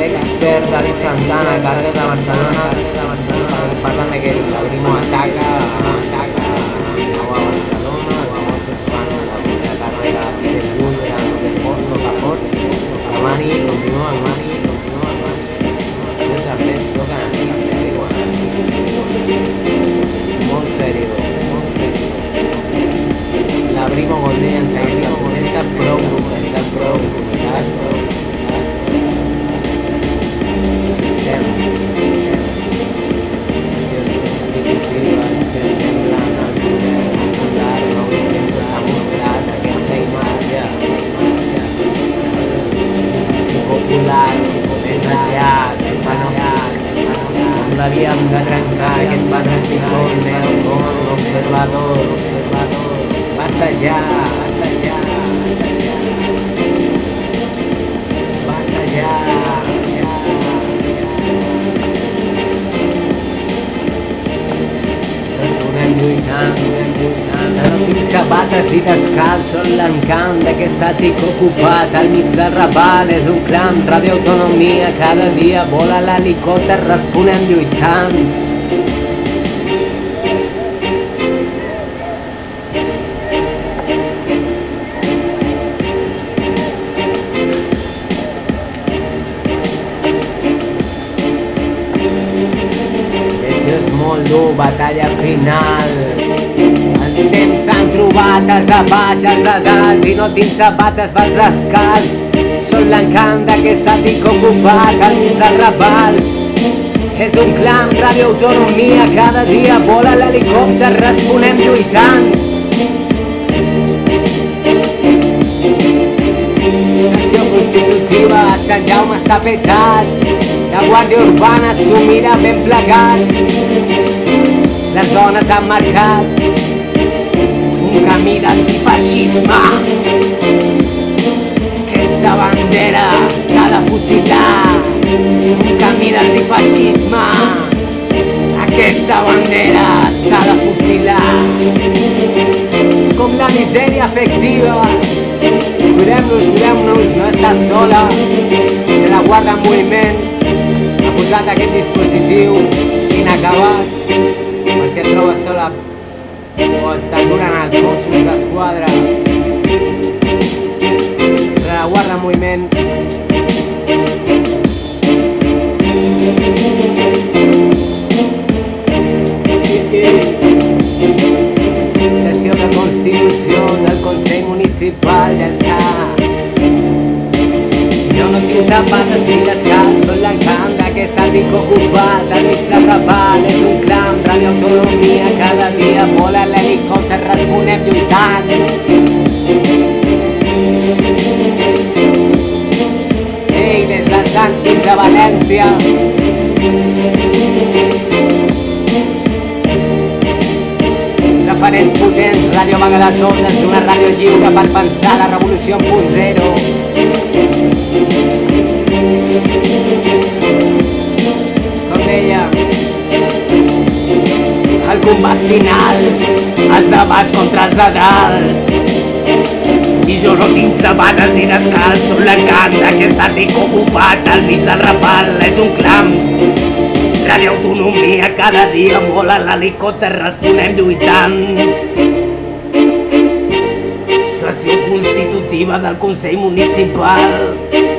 experta, dice sana, cargas a Barcelona. todavía un gran calle en Padre con amor observador, observador. Basta ya, basta ya, basta ya. Basta ya, Tinc sabates i descalç, són l'encant d'aquest àtic ocupat al mig del raval. És un clam, radioautonomia, cada dia vola l'helicòpter, responem lluitant. Batalla final. Els temps s'han trobat els de baix, els de dalt, i no tinc sabates, vas descalç. Són l'encant d'aquest àtic ocupat al mig del raval. És un clam, radioautonomia, cada dia vola l'helicòpter, responem lluitant. Secció constitutiva, Sant Jaume està petat, la Guàrdia Urbana s'ho mira ben plegat. Les dones han marcat un camí d'antifeixisme. Aquesta bandera s'ha de fusilar, un camí d'antifeixisme. Aquesta bandera s'ha de fusilar. Com la misèria afectiva, cuidem-nos, cuidem-nos, no estàs sola, que la guarda en moviment ha posat aquest dispositiu inacabat per si et trobes sola o t'aturen els Mossos d'Esquadra la guarda en moviment sessió de Constitució del Consell Municipal d'Ençà jo no tinc sabates àtic ocupat al mig del raval. És un clam, radioautonomia, cada dia vola l'helicòpter, responem lluitant. Ei, des de Sants fins a València, referents potents, ràdio vaga de totes, una ràdio lliure per pensar la revolució en punt zero. El combat final, els de baix contra els de dalt. I jo no tinc sabates i descalç, som l'encant d'aquest àtic ocupat al mig del rapal, és un clam. Radioautonomia, cada dia vola l'helicòpter, responem lluitant. Sessió constitutiva del Consell Municipal.